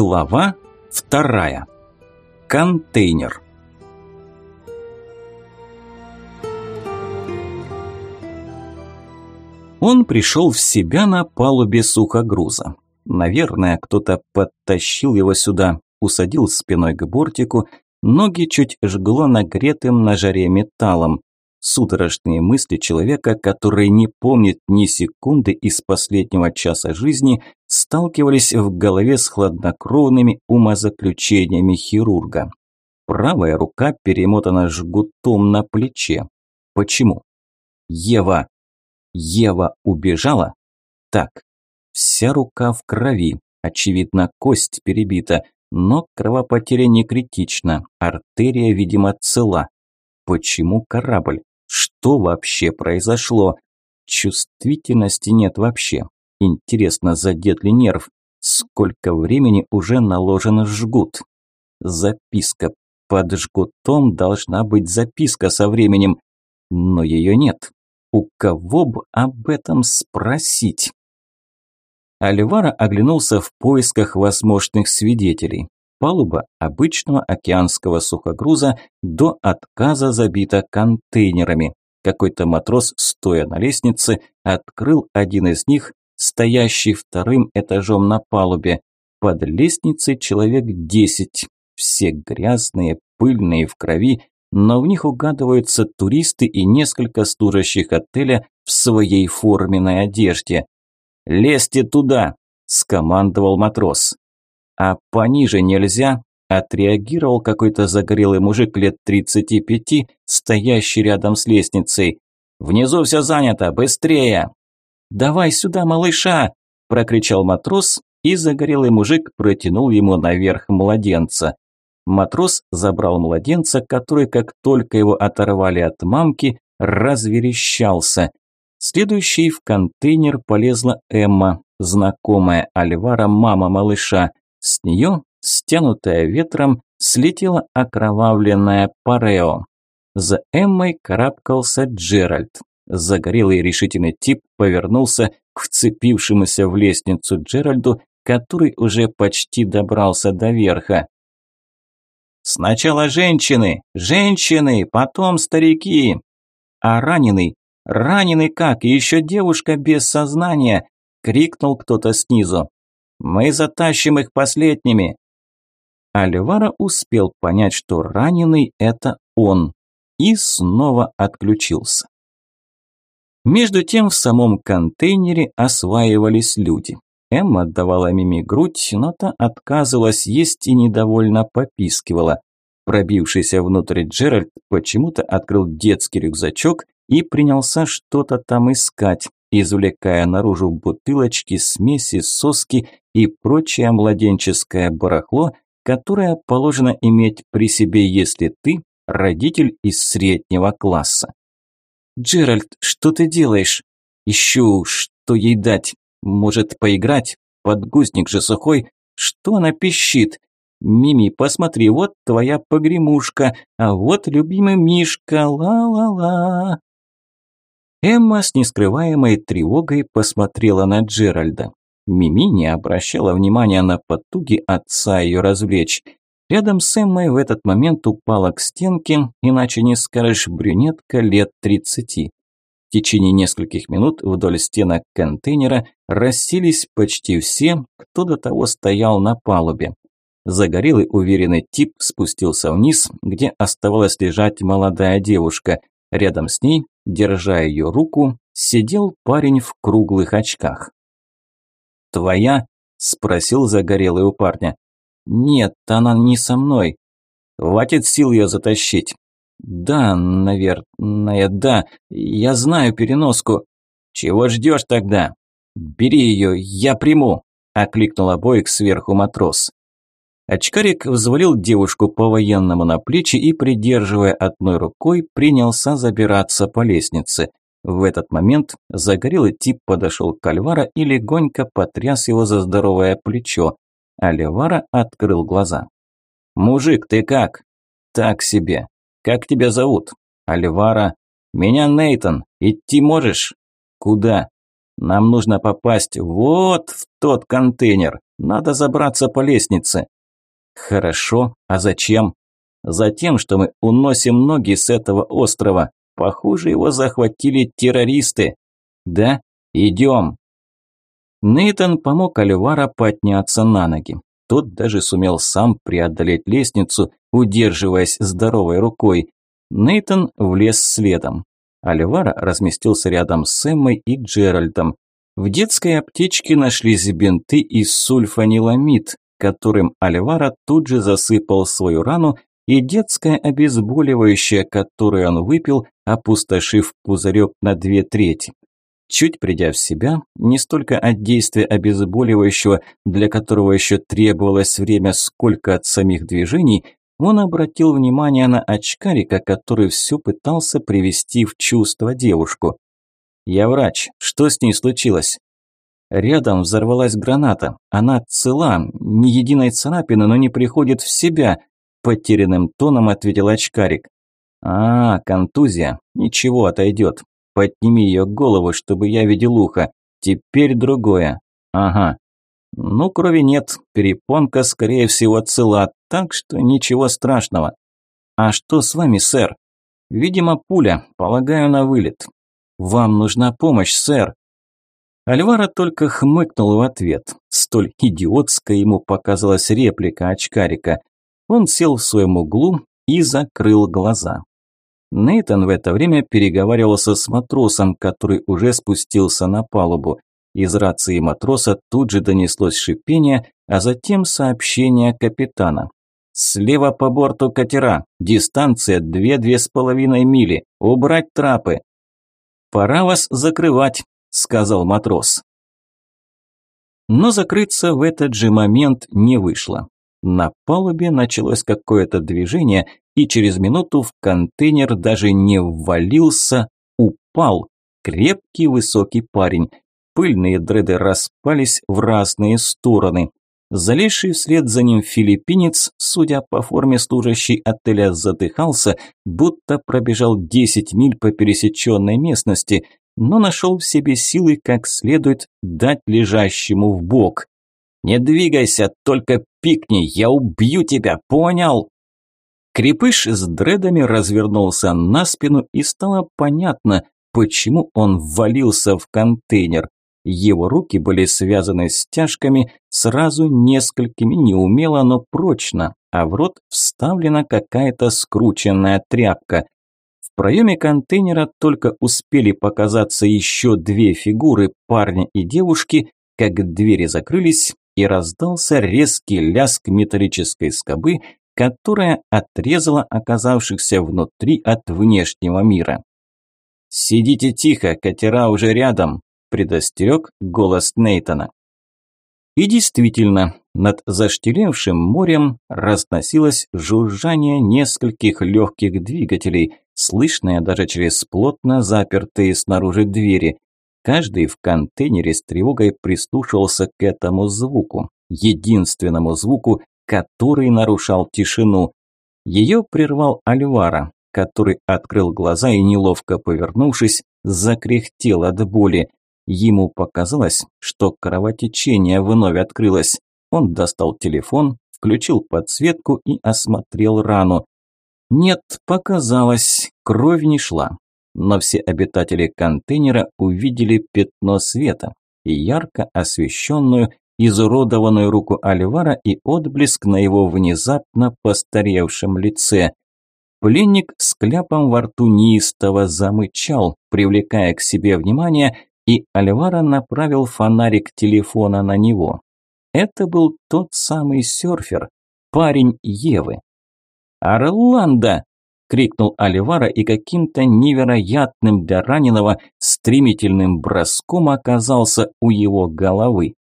Глава вторая. Контейнер. Он пришел в себя на палубе сухогруза. Наверное, кто-то подтащил его сюда, усадил спиной к бортику, ноги чуть жгло нагретым на жаре металлом. Судорожные мысли человека, который не помнит ни секунды из последнего часа жизни, сталкивались в голове с хладнокровными умозаключениями хирурга. Правая рука перемотана жгутом на плече. Почему? Ева. Ева убежала? Так, вся рука в крови, очевидно, кость перебита, но кровопотеря не критична, артерия, видимо, цела. Почему корабль? Что вообще произошло? Чувствительности нет вообще. Интересно, задет ли нерв? Сколько времени уже наложен жгут? Записка. Под жгутом должна быть записка со временем, но ее нет. У кого бы об этом спросить? Альвара оглянулся в поисках возможных свидетелей. Палуба обычного океанского сухогруза до отказа забита контейнерами. Какой-то матрос, стоя на лестнице, открыл один из них, стоящий вторым этажом на палубе. Под лестницей человек десять, все грязные, пыльные в крови, но в них угадываются туристы и несколько служащих отеля в своей форменной одежде. «Лезьте туда!» – скомандовал матрос. «А пониже нельзя?» – отреагировал какой-то загорелый мужик лет 35, стоящий рядом с лестницей. «Внизу все занято, быстрее!» «Давай сюда, малыша!» – прокричал матрос, и загорелый мужик протянул ему наверх младенца. Матрос забрал младенца, который, как только его оторвали от мамки, разверещался. Следующей в контейнер полезла Эмма, знакомая Альвара мама малыша. С нее, стянутая ветром, слетела окровавленная парео. За Эммой карабкался Джеральд. Загорелый решительный тип повернулся к вцепившемуся в лестницу Джеральду, который уже почти добрался до верха. «Сначала женщины! Женщины! Потом старики!» «А раненый? Раненый как? И еще девушка без сознания!» – крикнул кто-то снизу. Мы затащим их последними. Альвара успел понять, что раненый – это он, и снова отключился. Между тем в самом контейнере осваивались люди. Эмма отдавала Мими грудь, но та отказывалась есть и недовольно попискивала. Пробившийся внутрь Джеральд почему-то открыл детский рюкзачок и принялся что-то там искать, извлекая наружу бутылочки, смеси, соски и прочее младенческое барахло, которое положено иметь при себе, если ты родитель из среднего класса. «Джеральд, что ты делаешь?» «Ищу, что ей дать. Может, поиграть? Подгузник же сухой. Что она пищит?» «Мими, посмотри, вот твоя погремушка, а вот любимый Мишка, ла-ла-ла». Эмма с нескрываемой тревогой посмотрела на Джеральда. Мими не обращала внимания на потуги отца ее развлечь. Рядом с Эммой в этот момент упала к стенке, иначе не скажешь, брюнетка лет тридцати. В течение нескольких минут вдоль стенок контейнера расселись почти все, кто до того стоял на палубе. Загорелый уверенный тип спустился вниз, где оставалась лежать молодая девушка. Рядом с ней Держа ее руку, сидел парень в круглых очках. «Твоя?» – спросил загорелый у парня. «Нет, она не со мной. Хватит сил ее затащить». «Да, наверное, да. Я знаю переноску». «Чего ждешь тогда?» «Бери ее, я приму», – окликнул обоих сверху матрос. Очкарик взвалил девушку по-военному на плечи и, придерживая одной рукой, принялся забираться по лестнице. В этот момент загорелый тип подошел к Альвара и легонько потряс его за здоровое плечо. Альвара открыл глаза. «Мужик, ты как?» «Так себе. Как тебя зовут?» «Альвара». «Меня Нейтон. Идти можешь?» «Куда?» «Нам нужно попасть вот в тот контейнер. Надо забраться по лестнице». «Хорошо, а зачем?» «Затем, что мы уносим ноги с этого острова. Похоже, его захватили террористы». «Да? Идем». Нейтан помог Альвара подняться на ноги. Тот даже сумел сам преодолеть лестницу, удерживаясь здоровой рукой. Нейтан влез следом. Альвара разместился рядом с Эммой и Джеральдом. В детской аптечке нашлись бинты из сульфаниламид, которым Альвара тут же засыпал свою рану, и детское обезболивающее, которое он выпил, опустошив пузырек на две трети. Чуть придя в себя, не столько от действия обезболивающего, для которого еще требовалось время, сколько от самих движений, он обратил внимание на очкарика, который все пытался привести в чувство девушку. «Я врач. Что с ней случилось?» Рядом взорвалась граната. Она цела, ни единой царапины, но не приходит в себя, потерянным тоном ответил очкарик. А, контузия. Ничего, отойдет. Подними ее голову, чтобы я видел ухо. Теперь другое. Ага. Ну, крови нет. Перепонка, скорее всего, цела, так что ничего страшного. А что с вами, сэр? Видимо, пуля. Полагаю, на вылет. Вам нужна помощь, сэр. Альвара только хмыкнул в ответ. Столь идиотская ему показалась реплика очкарика. Он сел в своем углу и закрыл глаза. Нейтан в это время переговаривался с матросом, который уже спустился на палубу. Из рации матроса тут же донеслось шипение, а затем сообщение капитана. «Слева по борту катера. Дистанция две-две с половиной мили. Убрать трапы». «Пора вас закрывать», – сказал матрос. Но закрыться в этот же момент не вышло. На палубе началось какое-то движение, и через минуту в контейнер даже не ввалился, упал. Крепкий высокий парень. Пыльные дреды распались в разные стороны. Залезший вслед за ним филиппинец, судя по форме служащий отеля, задыхался, будто пробежал 10 миль по пересеченной местности, но нашел в себе силы как следует дать лежащему в бок. «Не двигайся, только пикни, я убью тебя, понял?» Крепыш с дредами развернулся на спину и стало понятно, почему он ввалился в контейнер. Его руки были связаны стяжками, сразу несколькими неумело, но прочно, а в рот вставлена какая-то скрученная тряпка. В проеме контейнера только успели показаться еще две фигуры, парня и девушки, как двери закрылись, и раздался резкий лязг металлической скобы, которая отрезала оказавшихся внутри от внешнего мира. «Сидите тихо, катера уже рядом», – предостерег голос Нейтона. И действительно, над заштелевшим морем разносилось жужжание нескольких легких двигателей, слышное даже через плотно запертые снаружи двери. Каждый в контейнере с тревогой прислушивался к этому звуку, единственному звуку, который нарушал тишину. Ее прервал Альвара, который открыл глаза и, неловко повернувшись, закряхтел от боли. Ему показалось, что кровотечение вновь открылось. Он достал телефон, включил подсветку и осмотрел рану. Нет, показалось, кровь не шла но все обитатели контейнера увидели пятно света и ярко освещенную, изуродованную руку Альвара и отблеск на его внезапно постаревшем лице. Пленник с кляпом во рту неистово замычал, привлекая к себе внимание, и Альвара направил фонарик телефона на него. Это был тот самый серфер, парень Евы. «Орландо!» – крикнул Оливара и каким-то невероятным для раненого стремительным броском оказался у его головы.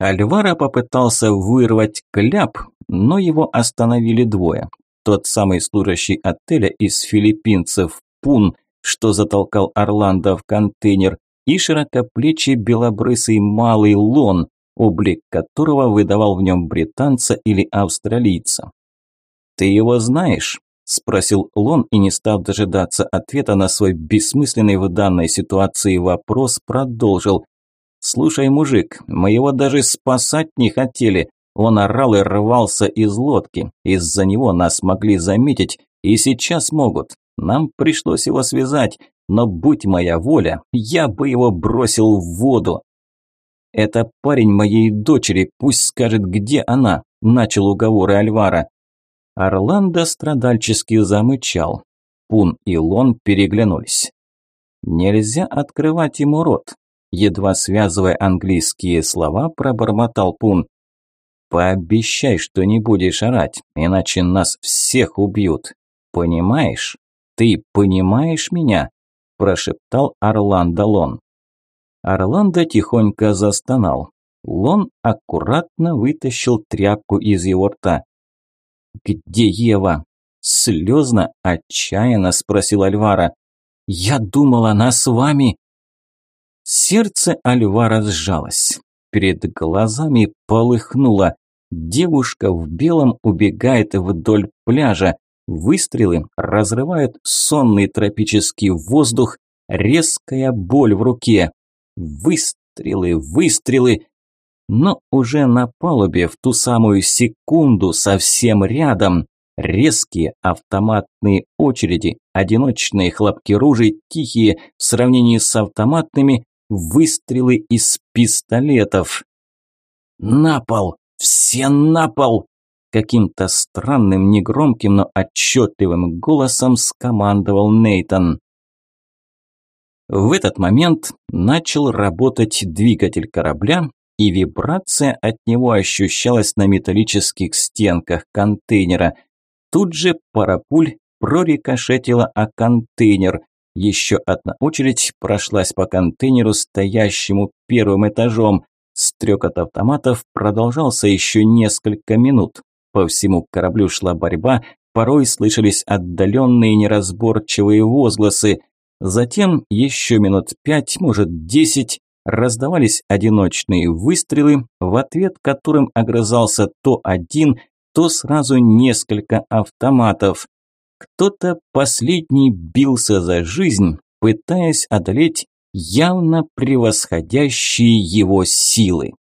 Альвара попытался вырвать кляп, но его остановили двое. Тот самый служащий отеля из филиппинцев Пун, что затолкал Орландо в контейнер, и широкоплечий белобрысый малый Лон, облик которого выдавал в нем британца или австралийца. «Ты его знаешь?» – спросил Лон и, не став дожидаться ответа на свой бессмысленный в данной ситуации вопрос, продолжил. Слушай, мужик, мы его даже спасать не хотели. Он орал и рвался из лодки. Из-за него нас могли заметить, и сейчас могут. Нам пришлось его связать, но будь моя воля, я бы его бросил в воду. Это парень моей дочери, пусть скажет, где она, начал уговоры Альвара. Орландо страдальчески замычал. Пун и Лон переглянулись. Нельзя открывать ему рот. Едва связывая английские слова, пробормотал Пун. Пообещай, что не будешь орать, иначе нас всех убьют. Понимаешь? Ты понимаешь меня? Прошептал Орландо Лон. Орландо тихонько застонал. Лон аккуратно вытащил тряпку из его рта. «Где Ева?» Слезно, отчаянно спросил Альвара. «Я думал, она с вами!» Сердце Альвара сжалось. Перед глазами полыхнуло. Девушка в белом убегает вдоль пляжа. Выстрелы разрывают сонный тропический воздух. Резкая боль в руке. Выстрелы, выстрелы. Но уже на палубе в ту самую секунду совсем рядом. Резкие автоматные очереди, одиночные хлопки ружей, тихие в сравнении с автоматными, выстрелы из пистолетов. «На пол!» «Все на пол!» Каким-то странным, негромким, но отчетливым голосом скомандовал Нейтон. В этот момент начал работать двигатель корабля, и вибрация от него ощущалась на металлических стенках контейнера. Тут же пара пуль прорикошетила о контейнер. Еще одна очередь прошлась по контейнеру, стоящему первым этажом. Стрекот автоматов продолжался еще несколько минут. По всему кораблю шла борьба, порой слышались отдаленные неразборчивые возгласы. Затем еще минут пять, может десять, раздавались одиночные выстрелы, в ответ которым огрызался то один, то сразу несколько автоматов. Кто-то последний бился за жизнь, пытаясь одолеть явно превосходящие его силы.